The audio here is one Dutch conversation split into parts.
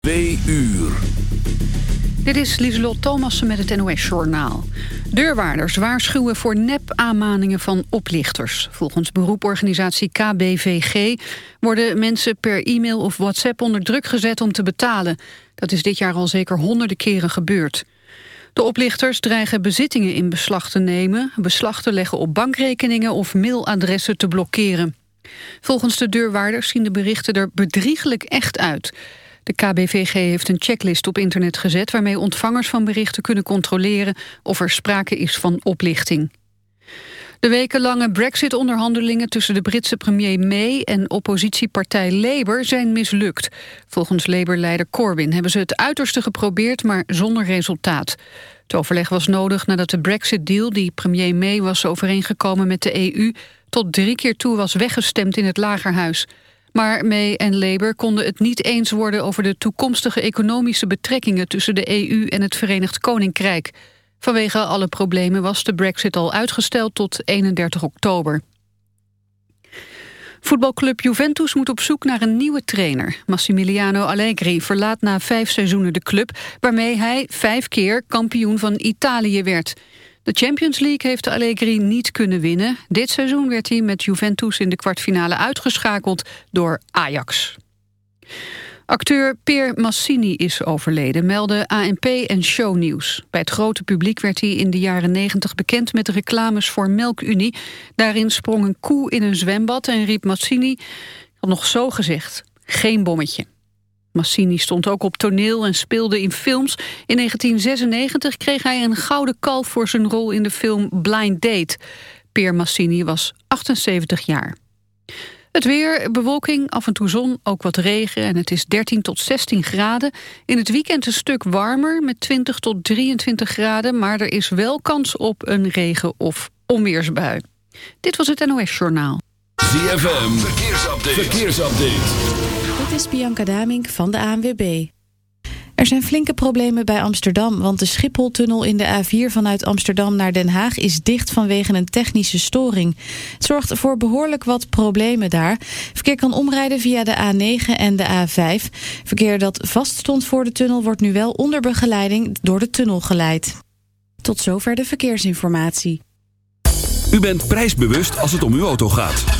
2 uur. Dit is Lieselot Thomassen met het NOS-journaal. Deurwaarders waarschuwen voor nep-aanmaningen van oplichters. Volgens beroeporganisatie KBVG worden mensen per e-mail of WhatsApp onder druk gezet om te betalen. Dat is dit jaar al zeker honderden keren gebeurd. De oplichters dreigen bezittingen in beslag te nemen, beslag te leggen op bankrekeningen of mailadressen te blokkeren. Volgens de deurwaarders zien de berichten er bedriegelijk echt uit. De KBVG heeft een checklist op internet gezet... waarmee ontvangers van berichten kunnen controleren... of er sprake is van oplichting. De wekenlange brexit-onderhandelingen tussen de Britse premier May... en oppositiepartij Labour zijn mislukt. Volgens Labour-leider Corbyn hebben ze het uiterste geprobeerd... maar zonder resultaat. Het overleg was nodig nadat de brexit-deal... die premier May was overeengekomen met de EU... tot drie keer toe was weggestemd in het Lagerhuis... Maar May en Labour konden het niet eens worden over de toekomstige economische betrekkingen tussen de EU en het Verenigd Koninkrijk. Vanwege alle problemen was de brexit al uitgesteld tot 31 oktober. Voetbalclub Juventus moet op zoek naar een nieuwe trainer. Massimiliano Allegri verlaat na vijf seizoenen de club... waarmee hij vijf keer kampioen van Italië werd. De Champions League heeft de Allegri niet kunnen winnen. Dit seizoen werd hij met Juventus in de kwartfinale uitgeschakeld door Ajax. Acteur Peer Massini is overleden, melden ANP en Shownieuws. Bij het grote publiek werd hij in de jaren 90 bekend met reclames voor Melkunie. Daarin sprong een koe in een zwembad en riep Massini, had nog zo gezegd, geen bommetje. Massini stond ook op toneel en speelde in films. In 1996 kreeg hij een gouden kalf voor zijn rol in de film Blind Date. Peer Massini was 78 jaar. Het weer, bewolking, af en toe zon, ook wat regen en het is 13 tot 16 graden. In het weekend een stuk warmer met 20 tot 23 graden... maar er is wel kans op een regen- of onweersbui. Dit was het NOS Journaal. ZFM, verkeersupdate. verkeersupdate. Is Bianca Damink van de ANWB. Er zijn flinke problemen bij Amsterdam, want de Schipholtunnel in de A4 vanuit Amsterdam naar Den Haag is dicht vanwege een technische storing. Het zorgt voor behoorlijk wat problemen daar. Verkeer kan omrijden via de A9 en de A5. Verkeer dat vaststond voor de tunnel wordt nu wel onder begeleiding door de tunnel geleid. Tot zover de verkeersinformatie. U bent prijsbewust als het om uw auto gaat.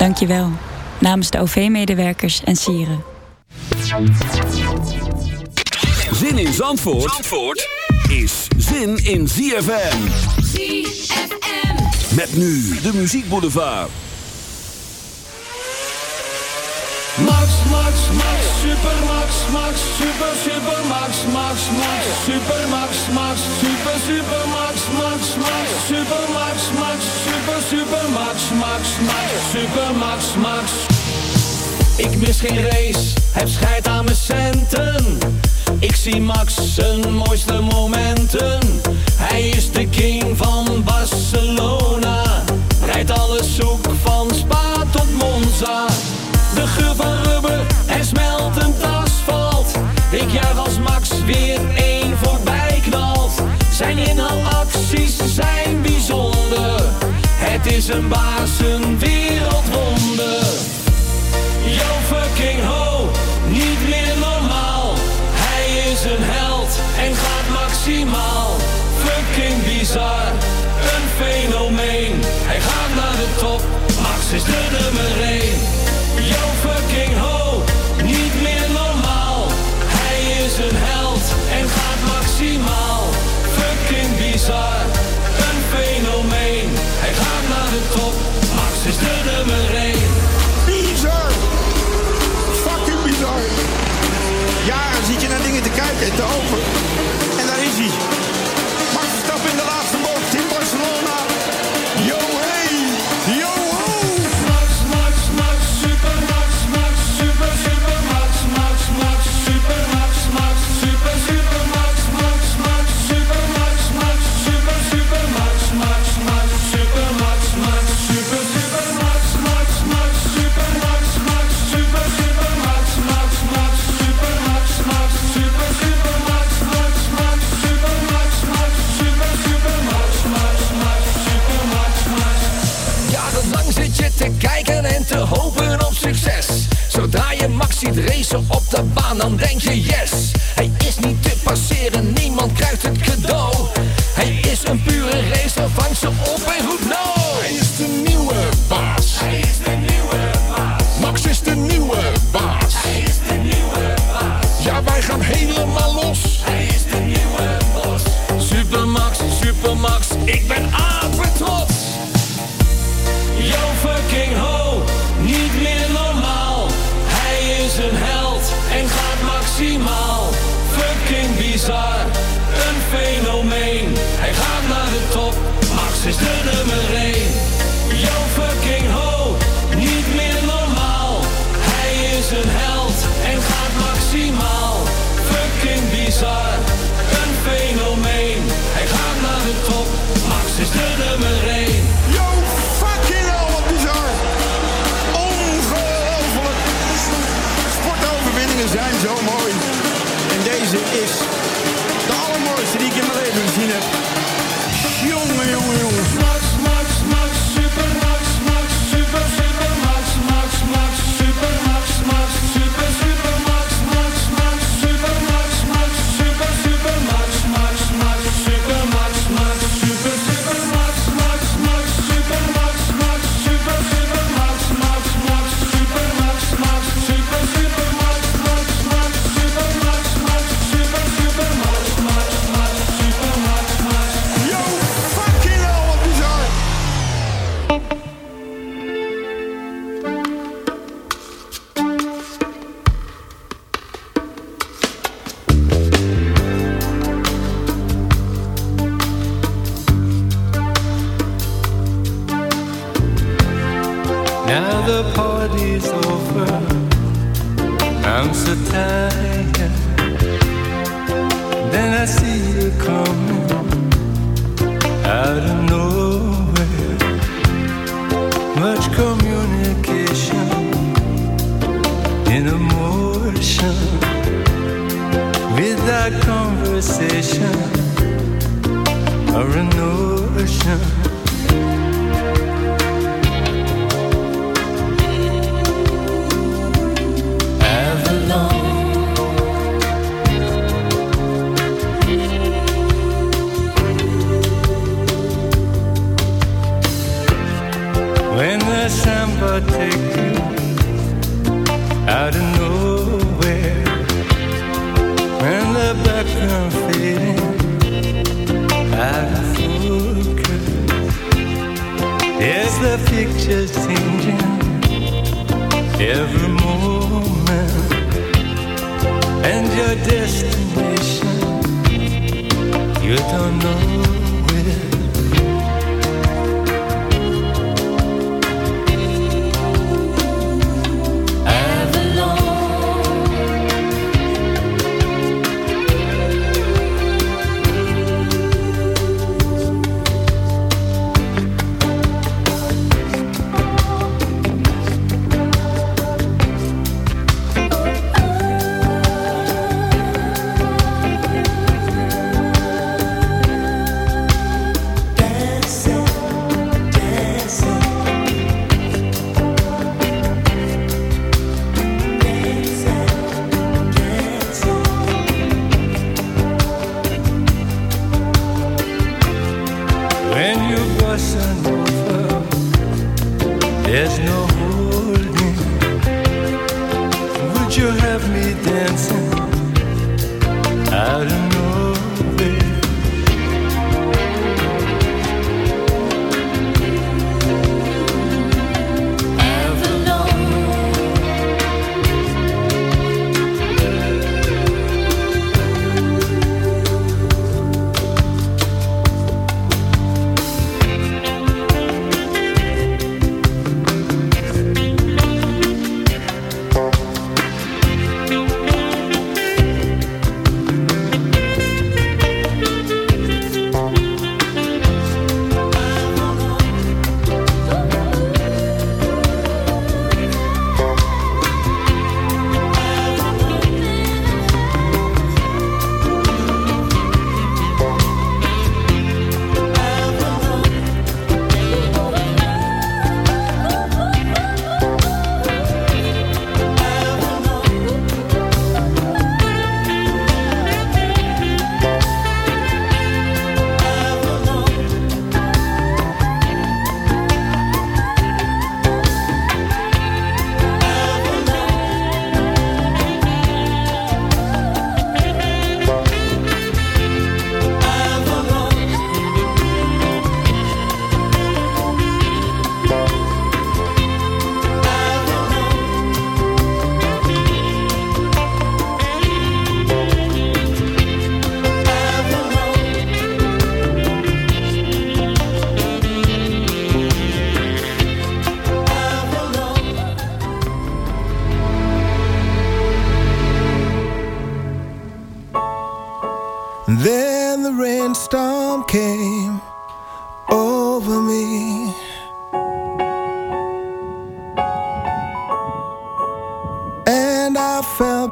Dank je wel. Namens de OV-medewerkers en sieren. Zin in Zandvoort, Zandvoort is zin in ZFM. ZFM. Met nu de Muziek Boulevard. Max, Max, Max, super Max, Max, super, super Max, Max, Max, super Max, Max, super, super Max, Max, Max, super Max, Max, super, super Max, Max, Max, super Max, Max. Ik mis geen race, heb scheid aan mijn centen. Ik zie Max zijn mooiste momenten. Hij is de king van Barcelona. Rijdt alles zoek van Spa tot Monza. Ja, juich als Max weer één voorbij knalt. Zijn inhaalacties zijn bijzonder. Het is een baas, een wereldwonder. Yo fucking ho, niet meer normaal. Hij is een held en gaat maximaal. Fucking bizar, een fenomeen. Hij gaat naar de top, Max is de nummer schudden mijn ziet racen op de baan, dan denk je yes. Hij is niet te passeren Sister.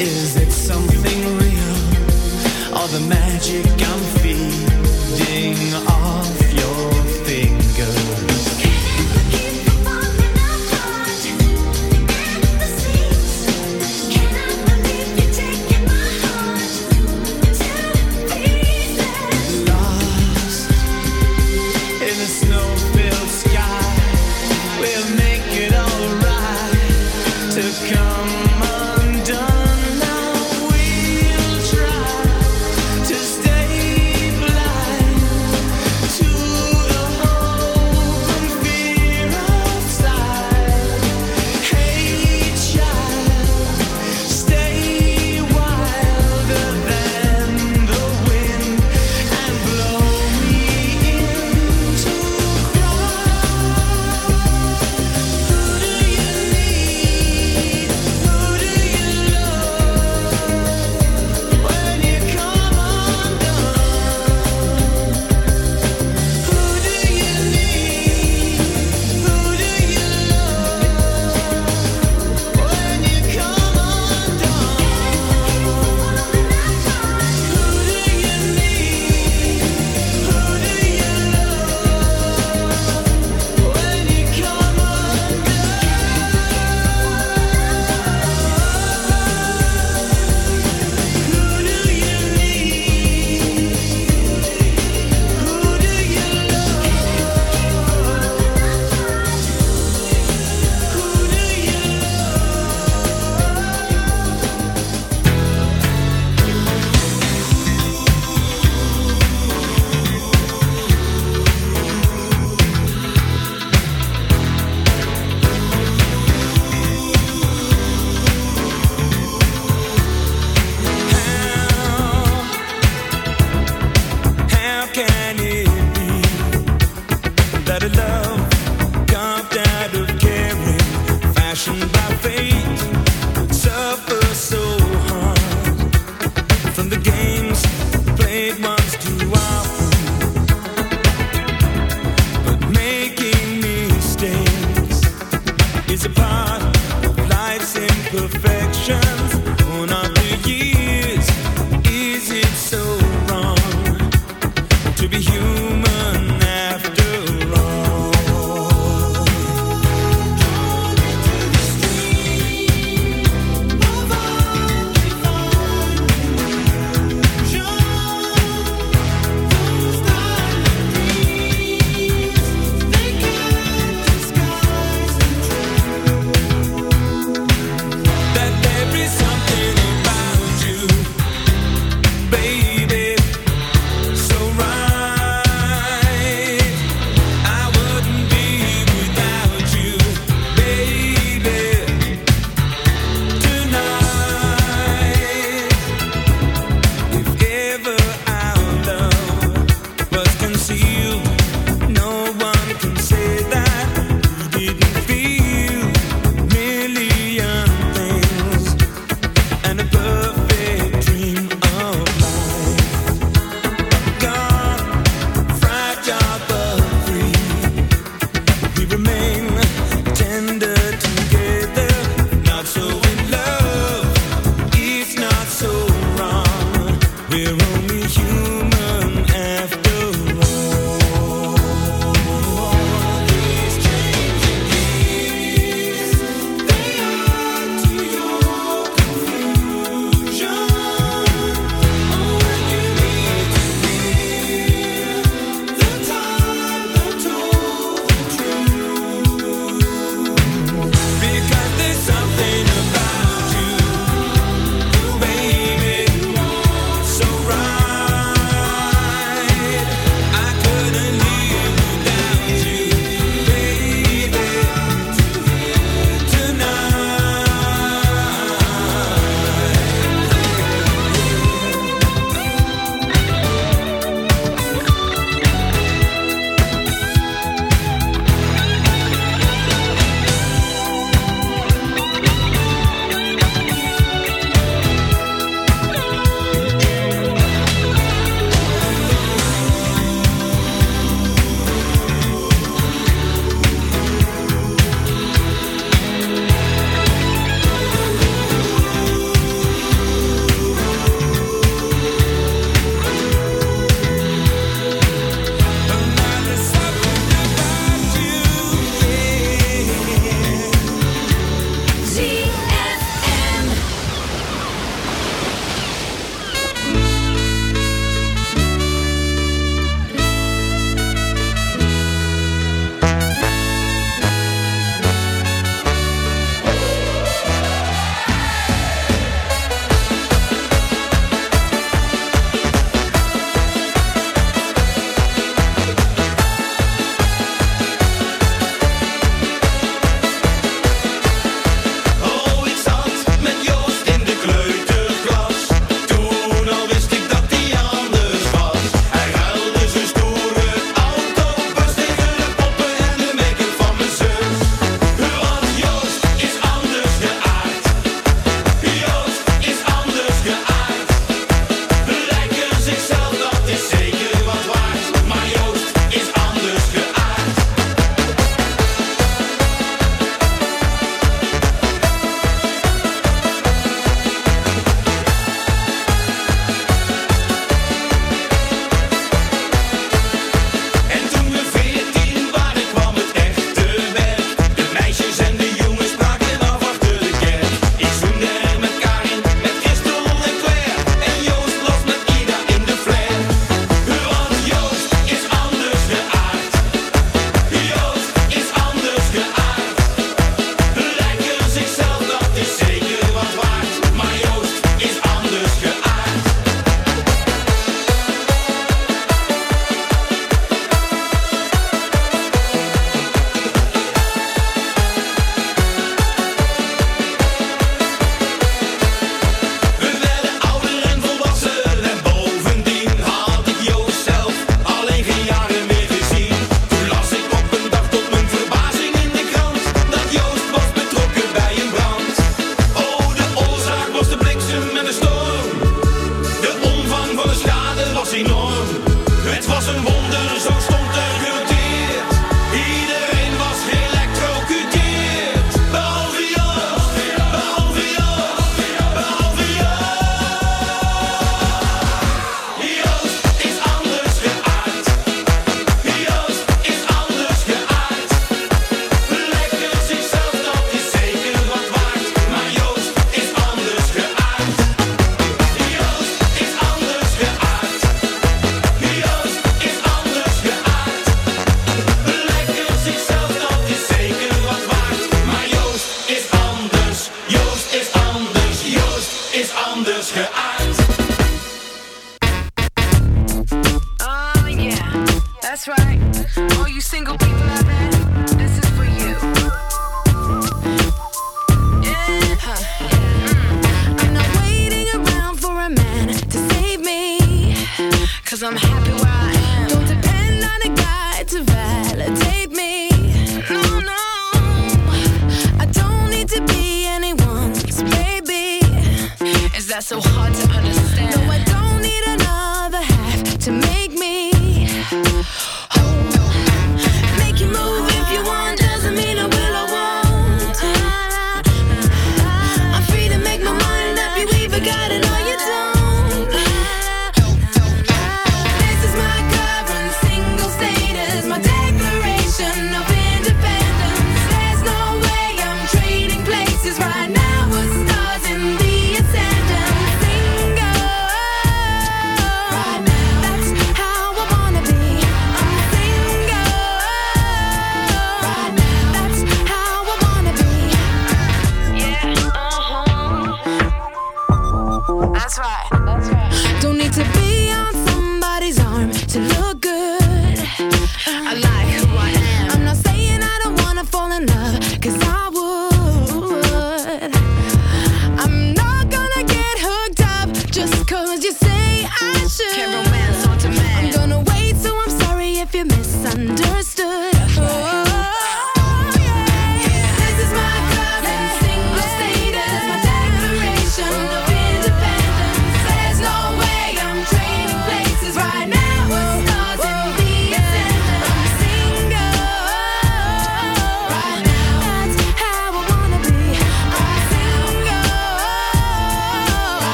Is it something real? Or the magic I'm feeding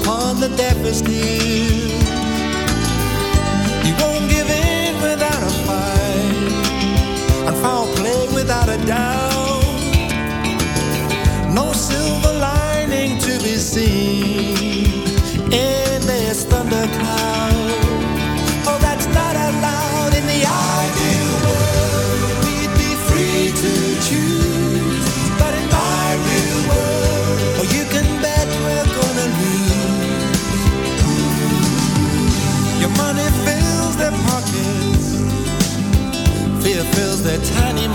upon the deafest ears. You won't give in without a fight, and foul play without a doubt.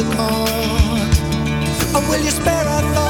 accord? Or will you spare a thought?